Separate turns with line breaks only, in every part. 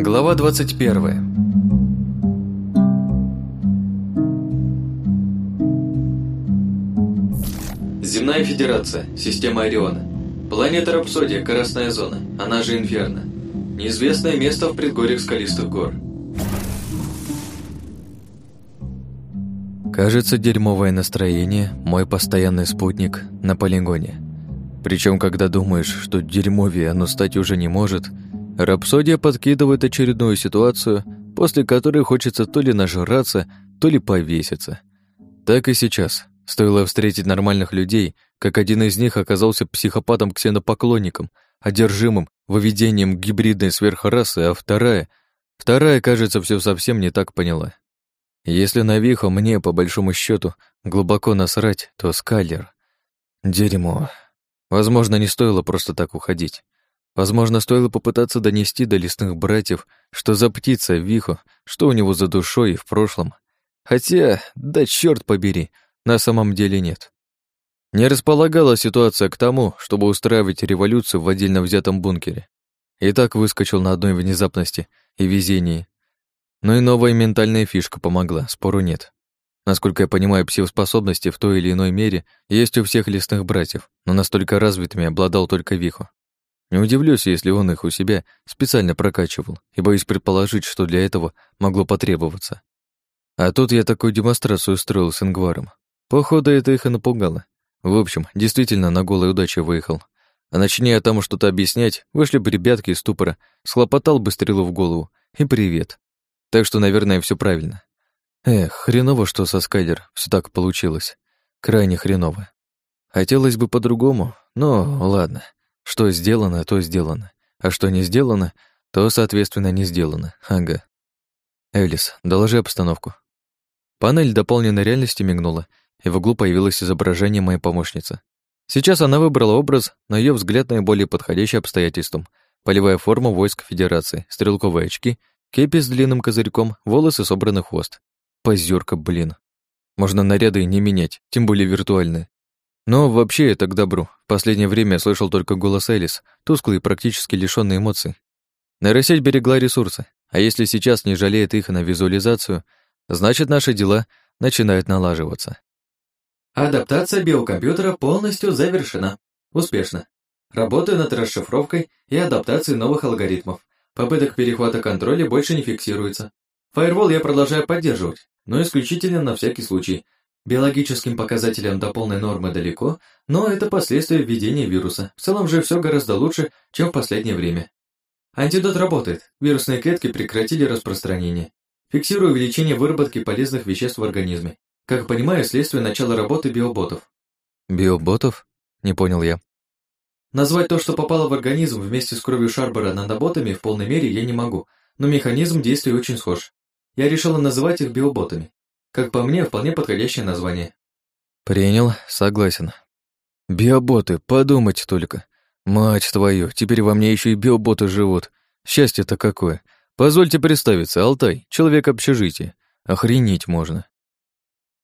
Глава 21 Земная Федерация, система Ориона. Планета Рапсодия, Красная Зона, она же Инферно. Неизвестное место в предгорьях скалистых гор. Кажется, дерьмовое настроение – мой постоянный спутник на полигоне. Причем, когда думаешь, что дерьмовее оно стать уже не может, Рапсодия подкидывает очередную ситуацию, после которой хочется то ли нажраться, то ли повеситься. Так и сейчас. Стоило встретить нормальных людей, как один из них оказался психопатом-ксенопоклонником, одержимым выведением гибридной сверхрасы, а вторая... Вторая, кажется, все совсем не так поняла. Если на Вихо мне, по большому счету, глубоко насрать, то Скайлер... Дерьмо. Возможно, не стоило просто так уходить. Возможно, стоило попытаться донести до лесных братьев, что за птица Вихо, что у него за душой и в прошлом. Хотя, да черт побери, на самом деле нет. Не располагала ситуация к тому, чтобы устраивать революцию в отдельно взятом бункере. И так выскочил на одной внезапности и везении, но и новая ментальная фишка помогла, спору нет. Насколько я понимаю, психоспособности в той или иной мере есть у всех лесных братьев, но настолько развитыми обладал только Вихо. Не удивлюсь, если он их у себя специально прокачивал, и боюсь предположить, что для этого могло потребоваться. А тут я такую демонстрацию устроил с Ингваром. Походу, это их и напугало. В общем, действительно на голой удаче выехал. А начни я тому что-то объяснять, вышли бы ребятки из ступора, схлопотал бы стрелу в голову, и привет. Так что, наверное, все правильно. Эх, хреново, что со Скайдер все так получилось. Крайне хреново. Хотелось бы по-другому, но ладно. Что сделано, то сделано. А что не сделано, то, соответственно, не сделано. Ага. Элис, доложи обстановку. Панель дополненной реальности мигнула, и в углу появилось изображение моей помощницы. Сейчас она выбрала образ, на ее взгляд наиболее подходящий обстоятельствам. Полевая форма войск Федерации, стрелковые очки Кепи с длинным козырьком, волосы собраны в хвост. Позерка, блин. Можно наряды не менять, тем более виртуальные. Но вообще это к добру. Последнее время я слышал только голос Элис, тусклый и практически лишённый эмоций. Нейросеть берегла ресурсы, а если сейчас не жалеет их на визуализацию, значит наши дела начинают налаживаться. Адаптация биокомпьютера полностью завершена. Успешно. Работаю над расшифровкой и адаптацией новых алгоритмов. Попыток перехвата контроля больше не фиксируется. Фаервол я продолжаю поддерживать, но исключительно на всякий случай. Биологическим показателям до полной нормы далеко, но это последствия введения вируса. В целом же все гораздо лучше, чем в последнее время. Антидот работает, вирусные клетки прекратили распространение. Фиксирую увеличение выработки полезных веществ в организме. Как понимаю, следствие начала работы биоботов. Биоботов? Не понял я. Назвать то, что попало в организм вместе с кровью Шарбера наноботами в полной мере я не могу, но механизм действия очень схож. Я решила называть их биоботами. Как по мне, вполне подходящее название. Принял, согласен. Биоботы, подумать только. Мать твою, теперь во мне еще и биоботы живут. Счастье-то какое. Позвольте представиться, Алтай, человек общежития. Охренеть можно.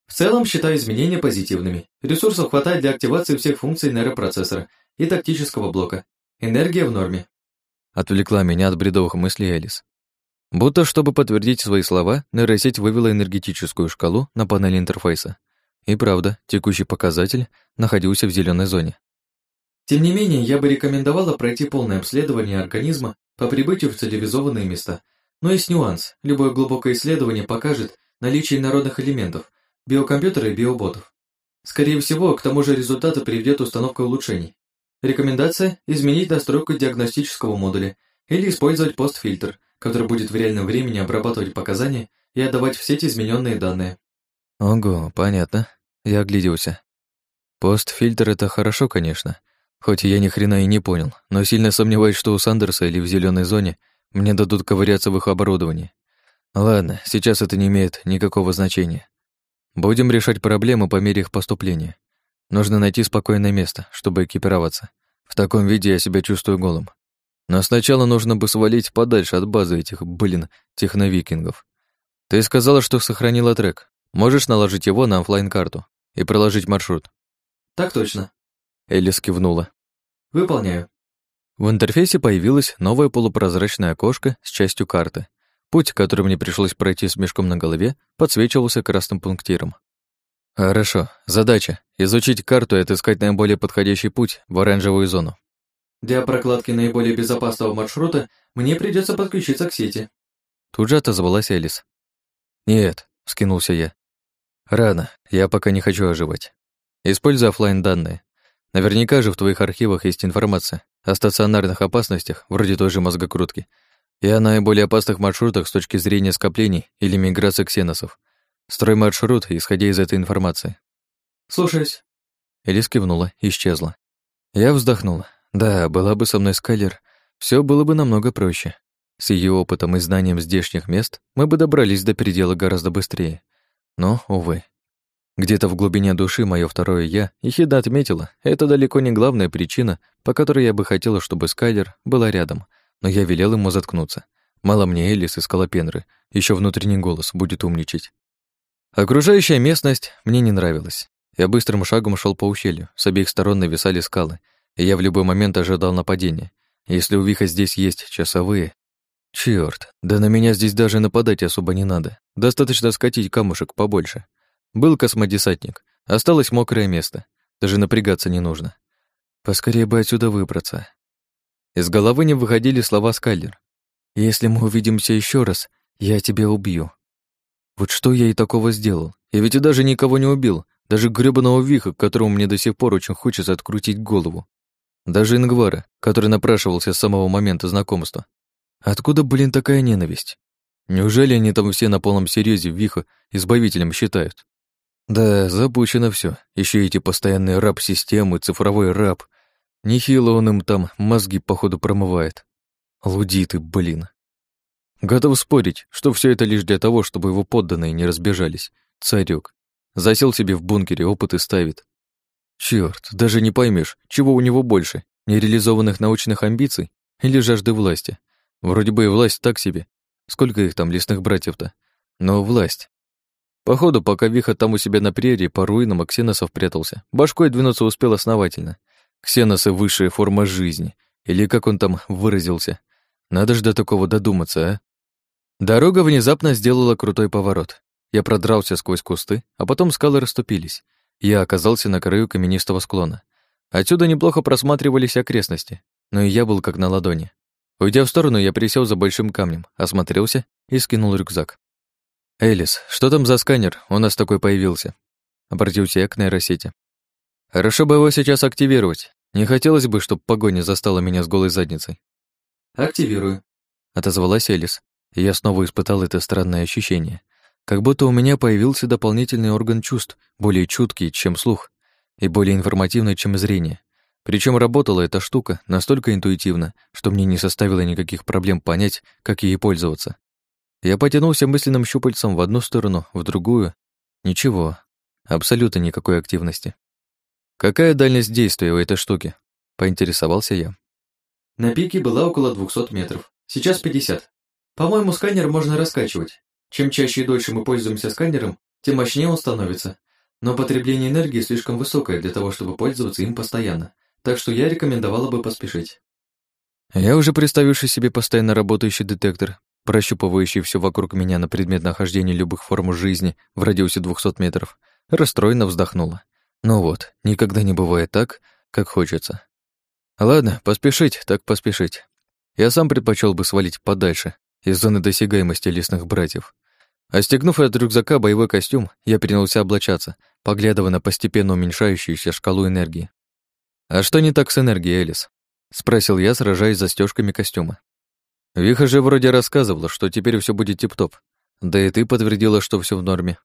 В целом считаю изменения позитивными. Ресурсов хватает для активации всех функций нейропроцессора и тактического блока. Энергия в норме. Отвлекла меня от бредовых мыслей Элис. Будто чтобы подтвердить свои слова, нейросеть вывела энергетическую шкалу на панели интерфейса. И правда, текущий показатель находился в зеленой зоне. Тем не менее, я бы рекомендовала пройти полное обследование организма по прибытию в цивилизованные места. Но есть нюанс. Любое глубокое исследование покажет наличие народных элементов, биокомпьютера и биоботов. Скорее всего, к тому же результату приведет установка улучшений. Рекомендация – изменить настройку диагностического модуля или использовать постфильтр, который будет в реальном времени обрабатывать показания и отдавать в сеть измененные данные. Ого, понятно. Я огляделся. Постфильтр – это хорошо, конечно. Хоть я ни хрена и не понял, но сильно сомневаюсь, что у Сандерса или в зеленой зоне мне дадут ковыряться в их оборудовании. Ладно, сейчас это не имеет никакого значения. Будем решать проблемы по мере их поступления. Нужно найти спокойное место, чтобы экипироваться. В таком виде я себя чувствую голым. Но сначала нужно бы свалить подальше от базы этих, блин, техновикингов. Ты сказала, что сохранила трек. Можешь наложить его на оффлайн-карту и проложить маршрут? Так точно. Элис кивнула. Выполняю. В интерфейсе появилось новое полупрозрачное окошко с частью карты. Путь, который мне пришлось пройти с мешком на голове, подсвечивался красным пунктиром. Хорошо. Задача — изучить карту и отыскать наиболее подходящий путь в оранжевую зону.
Для прокладки наиболее безопасного маршрута мне придется подключиться к сети.
Тут же отозвалась Элис. Нет, — скинулся я. Рано, я пока не хочу оживать. Используй офлайн данные Наверняка же в твоих архивах есть информация о стационарных опасностях, вроде той же мозгокрутки, и о наиболее опасных маршрутах с точки зрения скоплений или миграции ксеносов. Строй маршрут, исходя из этой информации.
Слушаюсь.
Элис кивнула, исчезла. Я вздохнула. Да, была бы со мной Скайлер, все было бы намного проще. С ее опытом и знанием здешних мест мы бы добрались до предела гораздо быстрее. Но, увы. Где-то в глубине души мое второе «я» ехидно отметила, это далеко не главная причина, по которой я бы хотела, чтобы Скайлер была рядом, но я велел ему заткнуться. Мало мне Элис и Скалопенры, еще внутренний голос будет умничать. Окружающая местность мне не нравилась. Я быстрым шагом шел по ущелью, с обеих сторон нависали скалы, я в любой момент ожидал нападения. Если у Виха здесь есть часовые... Чёрт, да на меня здесь даже нападать особо не надо. Достаточно скатить камушек побольше. Был космодесантник, осталось мокрое место. Даже напрягаться не нужно. Поскорее бы отсюда выбраться. Из головы не выходили слова Скайлер. «Если мы увидимся еще раз, я тебя убью». Вот что я и такого сделал? Я ведь и даже никого не убил, даже грёбаного Виха, которому мне до сих пор очень хочется открутить голову. Даже Ингвара, который напрашивался с самого момента знакомства. Откуда, блин, такая ненависть? Неужели они там все на полном серьезе Виха избавителем считают? Да, запущено все. Еще эти постоянные раб-системы, цифровой раб. Нехило он им там мозги, походу, промывает. Лудиты, блин. Готов спорить, что все это лишь для того, чтобы его подданные не разбежались. Царек. Засел себе в бункере, опыты ставит. Черт, даже не поймешь, чего у него больше, нереализованных научных амбиций или жажды власти. Вроде бы и власть так себе. Сколько их там, лесных братьев-то? Но власть. Походу, пока Виха там у себя на прерии по руинам от ксеносов прятался, башкой двинуться успел основательно. Ксеносы — высшая форма жизни. Или как он там выразился. Надо ж до такого додуматься, а? Дорога внезапно сделала крутой поворот. Я продрался сквозь кусты, а потом скалы расступились. Я оказался на краю каменистого склона. Отсюда неплохо просматривались окрестности, но и я был как на ладони. Уйдя в сторону, я присел за большим камнем, осмотрелся и скинул рюкзак. «Элис, что там за сканер? У нас такой появился». Обратился я к нейросети. «Хорошо бы его сейчас активировать. Не хотелось бы, чтобы погоня застала меня с голой задницей».
«Активирую», —
отозвалась Элис и я снова испытал это странное ощущение. Как будто у меня появился дополнительный орган чувств, более чуткий, чем слух, и более информативный, чем зрение. Причем работала эта штука настолько интуитивно, что мне не составило никаких проблем понять, как ей пользоваться. Я потянулся мысленным щупальцем в одну сторону, в другую. Ничего, абсолютно никакой активности. «Какая дальность действия у этой штуки?» — поинтересовался я.
На пике была около 200 метров, сейчас 50. По-моему, сканер можно раскачивать. Чем чаще и дольше мы пользуемся сканером, тем мощнее он становится. Но потребление энергии слишком высокое для того, чтобы пользоваться им постоянно, так что я рекомендовала бы поспешить.
Я уже представивший себе постоянно работающий детектор, прощупывающий все вокруг меня на предмет нахождения любых форм жизни в радиусе 200 метров, расстроенно вздохнула. Ну вот, никогда не бывает так, как хочется. Ладно, поспешить, так поспешить. Я сам предпочел бы свалить подальше, из зоны досягаемости лесных братьев. Остегнув от рюкзака боевой костюм, я принялся облачаться, поглядывая на постепенно уменьшающуюся шкалу энергии. «А что не так с энергией, Элис?» — спросил я, сражаясь застежками костюма. Виха же вроде рассказывала, что теперь все будет тип-топ. Да и ты подтвердила, что все в норме.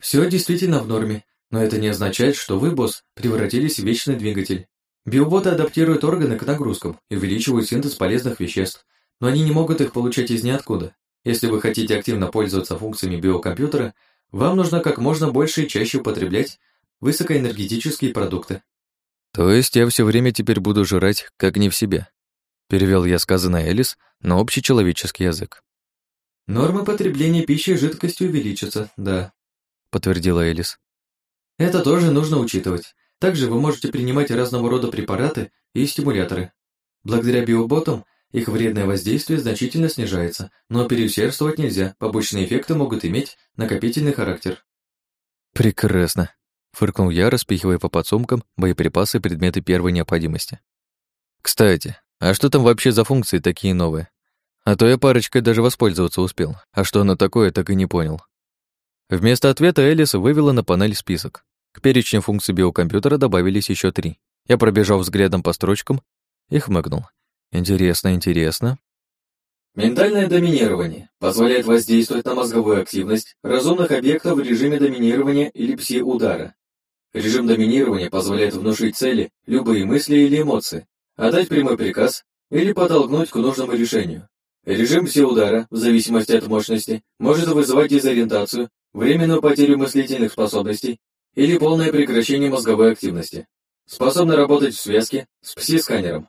Все действительно в норме, но это не означает, что вы, босс, превратились в вечный двигатель. Биоботы адаптируют органы к нагрузкам и увеличивают синтез полезных веществ, но они не могут их получать из ниоткуда. Если вы хотите активно пользоваться функциями биокомпьютера, вам нужно как можно больше и чаще употреблять высокоэнергетические продукты.
То есть я все время теперь буду жрать, как не в себе. Перевел я сказанное Элис на общечеловеческий язык.
Нормы потребления пищи и жидкости увеличатся, да,
подтвердила Элис.
Это тоже нужно учитывать. Также вы можете принимать разного рода препараты и стимуляторы. Благодаря биоботам их вредное воздействие значительно снижается, но переусердствовать нельзя, побочные эффекты могут иметь накопительный характер.
Прекрасно, фыркнул я, распихивая по подсумкам боеприпасы и предметы первой необходимости. Кстати, а что там вообще за функции такие новые? А то я парочкой даже воспользоваться успел, а что оно такое, так и не понял. Вместо ответа Элис вывела на панель список. К перечню функций биокомпьютера добавились еще три. Я пробежал взглядом по строчкам и хмыкнул. Интересно, интересно.
Ментальное доминирование позволяет воздействовать на мозговую активность разумных объектов в режиме доминирования или пси-удара. Режим доминирования позволяет внушить цели, любые мысли или эмоции, отдать прямой приказ или подтолкнуть к нужному решению. Режим пси-удара, в зависимости от мощности, может вызывать дезориентацию, временную потерю мыслительных способностей или полное прекращение мозговой активности. Способны работать в связке с пси-сканером.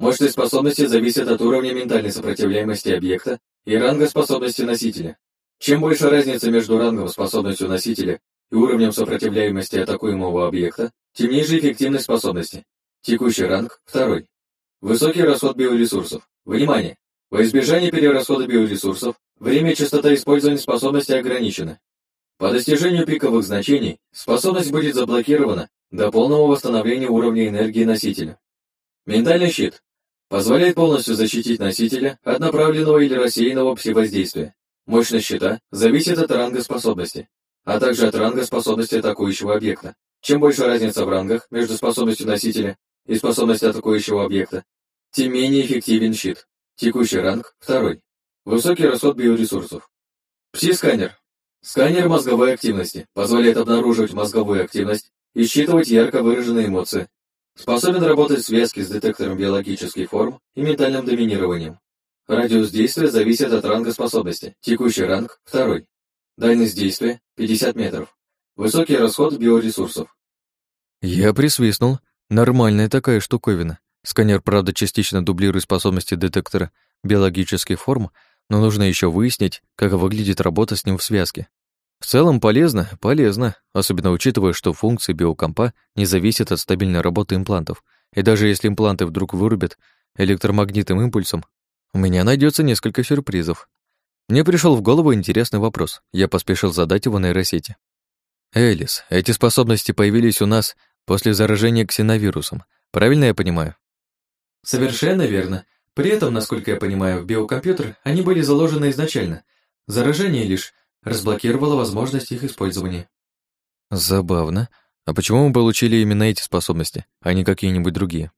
Мощность способности зависит от уровня ментальной сопротивляемости объекта и ранга способности носителя. Чем больше разница между рангом способностью носителя и уровнем сопротивляемости атакуемого объекта, тем ниже эффективность способности. Текущий ранг – второй. Высокий расход биоресурсов. Внимание! Во избежание перерасхода биоресурсов, время и частота использования способности ограничены. По достижению пиковых значений способность будет заблокирована до полного восстановления уровня энергии носителя. Ментальный щит позволяет полностью защитить носителя от направленного или рассеянного пси-воздействия. Мощность щита зависит от ранга способности, а также от ранга способности атакующего объекта. Чем больше разница в рангах между способностью носителя и способностью атакующего объекта, тем менее эффективен щит. Текущий ранг – второй. Высокий расход биоресурсов. Пси-сканер. Сканер мозговой активности позволяет обнаруживать мозговую активность и считывать ярко выраженные эмоции, Способен работать в связке с детектором биологических форм и ментальным доминированием. Радиус действия зависит от ранга способности. Текущий ранг – второй. Дальность действия – 50 метров. Высокий расход биоресурсов.
Я присвистнул. Нормальная такая штуковина. Сканер, правда, частично дублирует способности детектора биологических форм, но нужно еще выяснить, как выглядит работа с ним в связке. В целом полезно, полезно, особенно учитывая, что функции биокомпа не зависят от стабильной работы имплантов. И даже если импланты вдруг вырубят электромагнитным импульсом, у меня найдется несколько сюрпризов. Мне пришел в голову интересный вопрос. Я поспешил задать его нейросети. Элис, эти способности появились у нас после заражения ксеновирусом. Правильно я понимаю?
Совершенно верно. При этом, насколько я понимаю, в биокомпьютер они были заложены изначально. Заражение лишь разблокировала возможность их использования.
Забавно. А почему мы получили именно эти способности, а не какие-нибудь другие?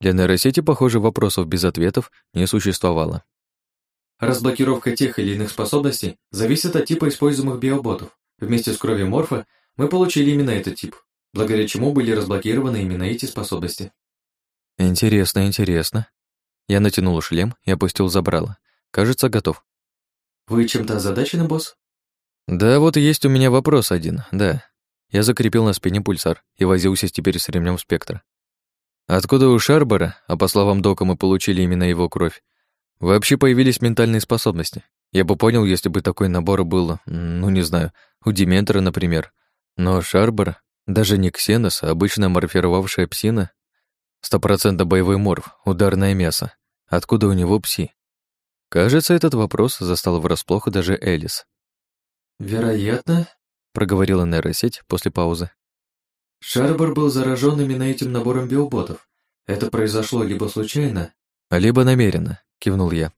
Для нейросети, похоже, вопросов без ответов не существовало.
Разблокировка тех или иных способностей зависит от типа используемых биоботов. Вместе с кровью морфа мы получили именно этот тип, благодаря чему были разблокированы именно эти способности.
Интересно, интересно. Я натянул шлем и опустил забрало. Кажется, готов.
Вы чем-то озадачены, босс?
Да, вот есть у меня вопрос один, да. Я закрепил на спине пульсар и возился теперь с ремнем спектра. Откуда у Шарбора, а по словам Дока мы получили именно его кровь, вообще появились ментальные способности? Я бы понял, если бы такой набор был, ну не знаю, у Дементора, например. Но Шарбор, даже не Ксенос, а обычно морфировавшая псина, стопроцентно боевой морф, ударное мясо. Откуда у него пси? Кажется, этот вопрос застал врасплох даже Элис.
«Вероятно», — проговорила нейросеть после паузы. «Шарбор был заражен именно этим набором биоботов. Это произошло либо случайно,
либо намеренно», — кивнул я.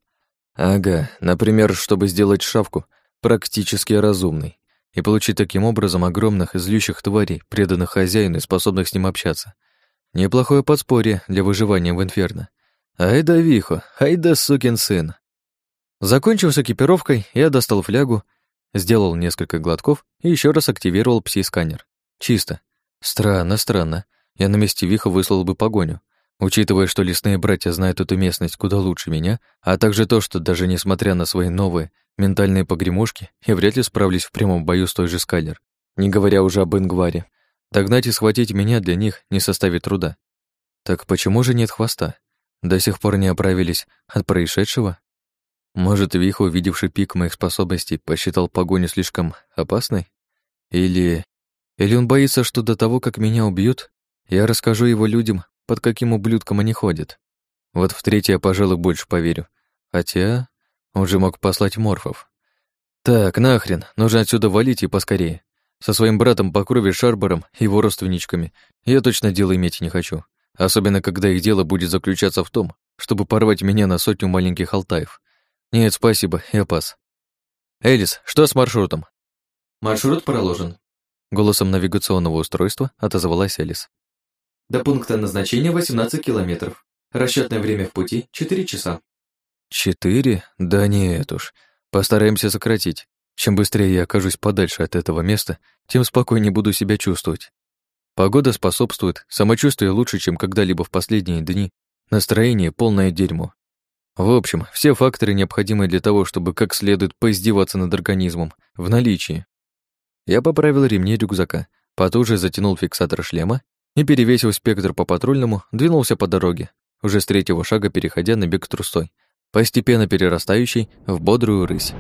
«Ага, например, чтобы сделать шавку практически разумной и получить таким образом огромных злющих тварей, преданных хозяину и способных с ним общаться. Неплохое подспорье для выживания в инферно. Ай да Вихо, ай да сукин сын». Закончив с экипировкой, я достал флягу Сделал несколько глотков и еще раз активировал пси-сканер. Чисто. Странно, странно. Я на месте Виха выслал бы погоню. Учитывая, что лесные братья знают эту местность куда лучше меня, а также то, что даже несмотря на свои новые ментальные погремушки, я вряд ли справлюсь в прямом бою с той же Скайлер, не говоря уже об Ингваре. Догнать и схватить меня для них не составит труда. Так почему же нет хвоста? До сих пор не оправились от происшедшего? Может, Виха, увидевший пик моих способностей, посчитал погоню слишком опасной? Или... Или он боится, что до того, как меня убьют, я расскажу его людям, под каким ублюдком они ходят? Вот в третье я, пожалуй, больше поверю. Хотя он же мог послать морфов. Так, нахрен, нужно отсюда валить и поскорее. Со своим братом по крови Шарбором и его родственничками я точно дело иметь не хочу. Особенно, когда их дело будет заключаться в том, чтобы порвать меня на сотню маленьких алтаев. Нет, спасибо, я пас. Элис, что с маршрутом?
Маршрут проложен.
Голосом навигационного устройства отозвалась Элис.
До пункта назначения 18 километров. Расчетное время в пути — 4 часа.
Четыре? Да нет уж. Постараемся сократить. Чем быстрее я окажусь подальше от этого места, тем спокойнее буду себя чувствовать. Погода способствует, самочувствие лучше, чем когда-либо в последние дни, настроение полное дерьмо. В общем, все факторы, необходимые для того, чтобы как следует поиздеваться над организмом, в наличии. Я поправил ремни рюкзака, потуже затянул фиксатор шлема и, перевесив спектр по патрульному, двинулся по дороге, уже с третьего шага переходя на бег трустой, постепенно перерастающий в бодрую рысь.